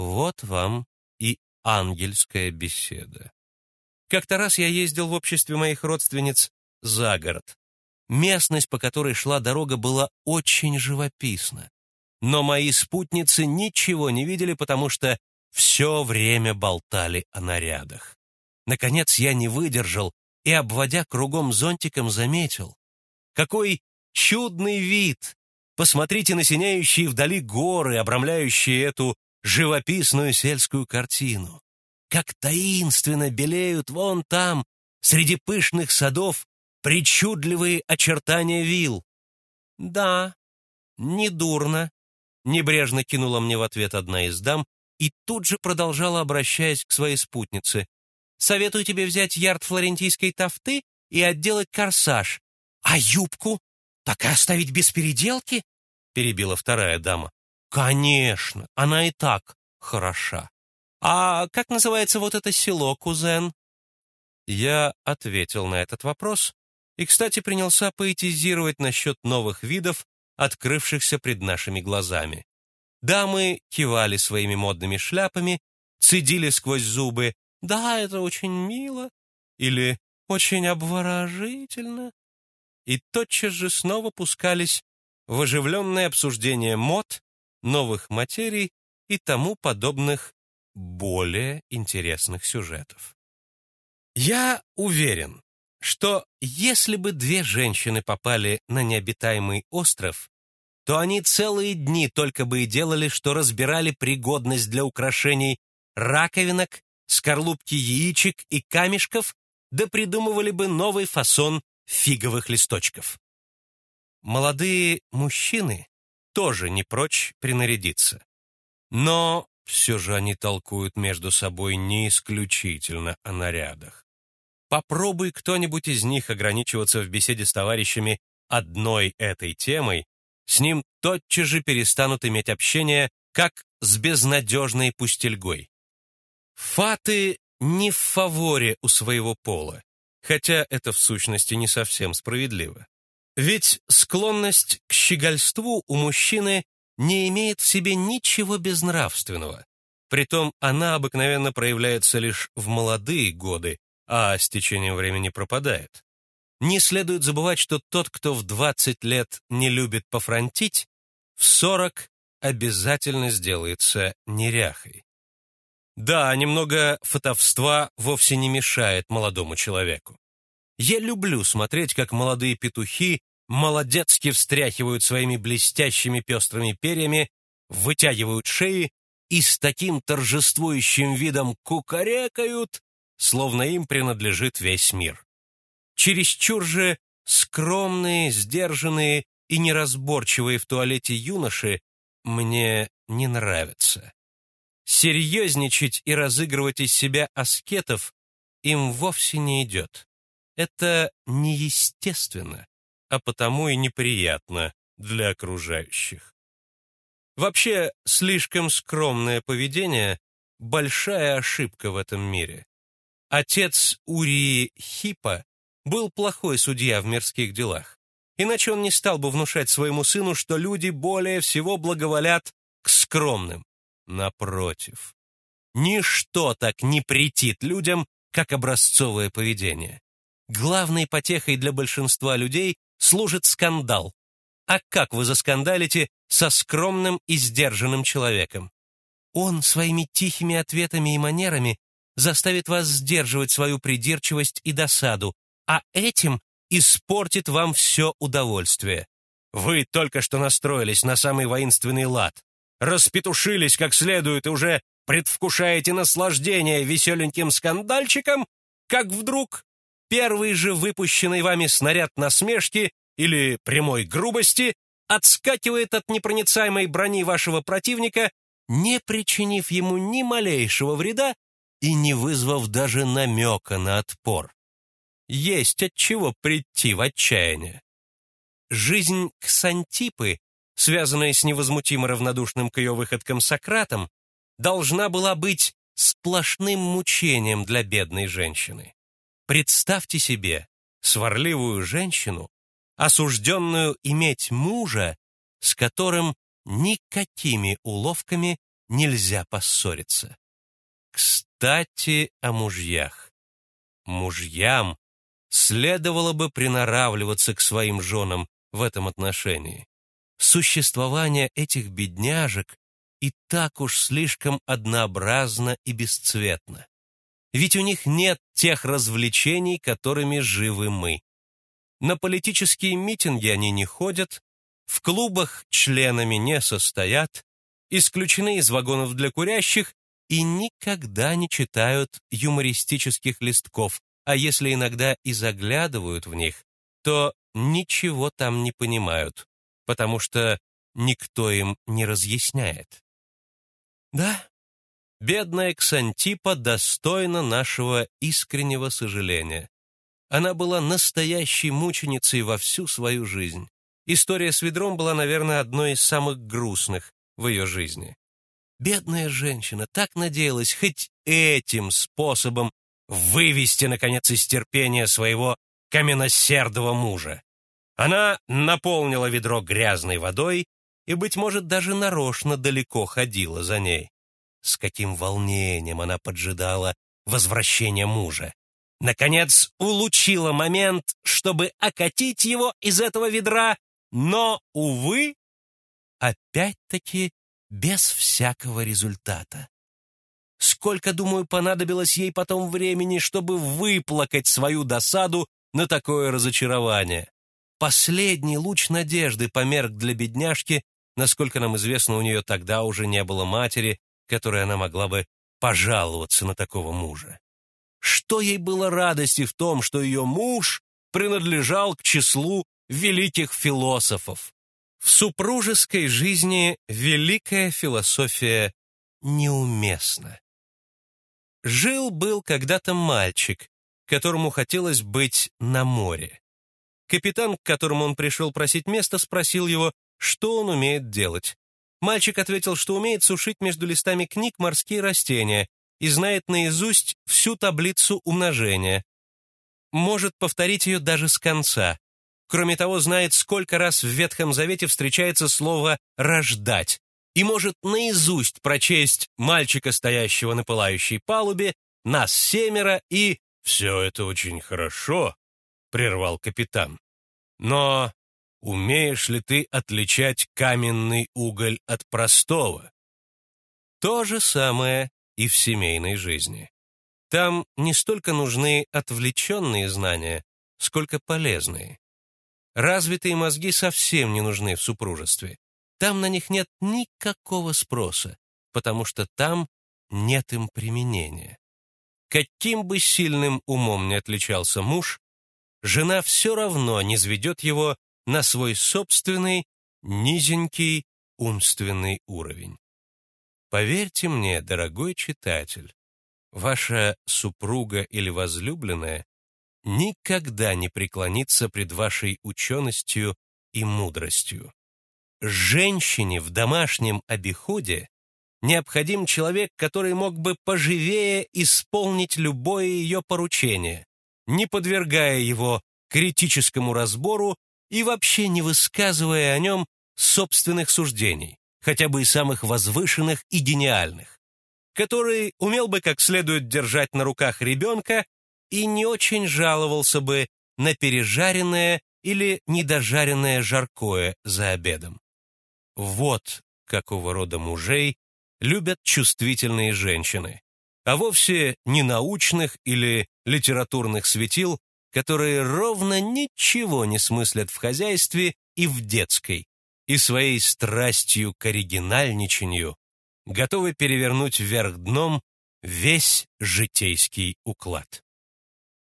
Вот вам и ангельская беседа. Как-то раз я ездил в обществе моих родственниц за город. Местность, по которой шла дорога, была очень живописна. Но мои спутницы ничего не видели, потому что все время болтали о нарядах. Наконец я не выдержал и, обводя кругом зонтиком, заметил. Какой чудный вид! Посмотрите на синяющие вдали горы, обрамляющие эту живописную сельскую картину. Как таинственно белеют вон там, среди пышных садов, причудливые очертания вил. Да, недурно, небрежно кинула мне в ответ одна из дам и тут же продолжала, обращаясь к своей спутнице. Советую тебе взять ярд флорентийской тафты и отделать корсаж. А юбку? Так и оставить без переделки? Перебила вторая дама. Конечно, она и так хороша. А как называется вот это село, кузен? Я ответил на этот вопрос и, кстати, принялся поэтизировать насчет новых видов, открывшихся пред нашими глазами. Дамы кивали своими модными шляпами, цедили сквозь зубы «Да, это очень мило» или «Очень обворожительно» и тотчас же снова пускались в оживленное обсуждение мод, новых материй и тому подобных более интересных сюжетов. Я уверен, что если бы две женщины попали на необитаемый остров, то они целые дни только бы и делали, что разбирали пригодность для украшений раковинок, скорлупки яичек и камешков, да придумывали бы новый фасон фиговых листочков. Молодые мужчины тоже не прочь принарядиться. Но все же они толкуют между собой не исключительно о нарядах. Попробуй кто-нибудь из них ограничиваться в беседе с товарищами одной этой темой, с ним тотчас же перестанут иметь общение, как с безнадежной пустельгой. Фаты не в фаворе у своего пола, хотя это в сущности не совсем справедливо. Ведь склонность к щегольству у мужчины не имеет в себе ничего безнравственного. Притом она обыкновенно проявляется лишь в молодые годы, а с течением времени пропадает. Не следует забывать, что тот, кто в 20 лет не любит пофронтить, в 40 обязательно сделается неряхой. Да, немного фотовства вовсе не мешает молодому человеку. Я люблю смотреть, как молодые петухи молодецки встряхивают своими блестящими пестрыми перьями, вытягивают шеи и с таким торжествующим видом кукарекают, словно им принадлежит весь мир. Чересчур же скромные, сдержанные и неразборчивые в туалете юноши мне не нравятся. Серьезничать и разыгрывать из себя аскетов им вовсе не идет. Это неестественно, а потому и неприятно для окружающих. Вообще, слишком скромное поведение – большая ошибка в этом мире. Отец Урии Хипа был плохой судья в мирских делах. Иначе он не стал бы внушать своему сыну, что люди более всего благоволят к скромным. Напротив, ничто так не претит людям, как образцовое поведение. Главной потехой для большинства людей служит скандал. А как вы заскандалите со скромным и сдержанным человеком? Он своими тихими ответами и манерами заставит вас сдерживать свою придирчивость и досаду, а этим испортит вам все удовольствие. Вы только что настроились на самый воинственный лад, распетушились как следует и уже предвкушаете наслаждение веселеньким скандальчиком, как вдруг первый же выпущенный вами снаряд насмешки или прямой грубости отскакивает от непроницаемой брони вашего противника, не причинив ему ни малейшего вреда и не вызвав даже намека на отпор. Есть от чего прийти в отчаяние. Жизнь Ксантипы, связанная с невозмутимо равнодушным к ее выходкам Сократом, должна была быть сплошным мучением для бедной женщины. Представьте себе сварливую женщину, осужденную иметь мужа, с которым никакими уловками нельзя поссориться. Кстати, о мужьях. Мужьям следовало бы приноравливаться к своим женам в этом отношении. Существование этих бедняжек и так уж слишком однообразно и бесцветно. Ведь у них нет тех развлечений, которыми живы мы. На политические митинги они не ходят, в клубах членами не состоят, исключены из вагонов для курящих и никогда не читают юмористических листков, а если иногда и заглядывают в них, то ничего там не понимают, потому что никто им не разъясняет. Да, бедная Ксантипа достойна нашего искреннего сожаления. Она была настоящей мученицей во всю свою жизнь. История с ведром была, наверное, одной из самых грустных в ее жизни. Бедная женщина так надеялась хоть этим способом вывести, наконец, из терпения своего каменосердого мужа. Она наполнила ведро грязной водой и, быть может, даже нарочно далеко ходила за ней. С каким волнением она поджидала возвращения мужа. Наконец, улучила момент, чтобы окатить его из этого ведра, но, увы, опять-таки без всякого результата. Сколько, думаю, понадобилось ей потом времени, чтобы выплакать свою досаду на такое разочарование. Последний луч надежды померк для бедняжки, насколько нам известно, у нее тогда уже не было матери, которой она могла бы пожаловаться на такого мужа. Что ей было радости в том, что ее муж принадлежал к числу великих философов? В супружеской жизни великая философия неуместна. Жил-был когда-то мальчик, которому хотелось быть на море. Капитан, к которому он пришел просить место, спросил его, что он умеет делать. Мальчик ответил, что умеет сушить между листами книг морские растения и знает наизусть всю таблицу умножения. Может повторить ее даже с конца. Кроме того, знает, сколько раз в Ветхом Завете встречается слово «рождать», и может наизусть прочесть мальчика, стоящего на пылающей палубе, нас семеро и «Все это очень хорошо», — прервал капитан. «Но умеешь ли ты отличать каменный уголь от простого?» То же самое и в семейной жизни. Там не столько нужны отвлеченные знания, сколько полезные. Развитые мозги совсем не нужны в супружестве. Там на них нет никакого спроса, потому что там нет им применения. Каким бы сильным умом не отличался муж, жена все равно не сведет его на свой собственный низенький умственный уровень. Поверьте мне, дорогой читатель, ваша супруга или возлюбленная никогда не преклонится пред вашей ученостью и мудростью. Женщине в домашнем обиходе необходим человек, который мог бы поживее исполнить любое ее поручение, не подвергая его критическому разбору и вообще не высказывая о нем собственных суждений, хотя бы и самых возвышенных и гениальных, который умел бы как следует держать на руках ребенка и не очень жаловался бы на пережаренное или недожаренное жаркое за обедом. Вот какого рода мужей любят чувствительные женщины, а вовсе не научных или литературных светил, которые ровно ничего не смыслят в хозяйстве и в детской, и своей страстью к оригинальничанию готовы перевернуть вверх дном весь житейский уклад.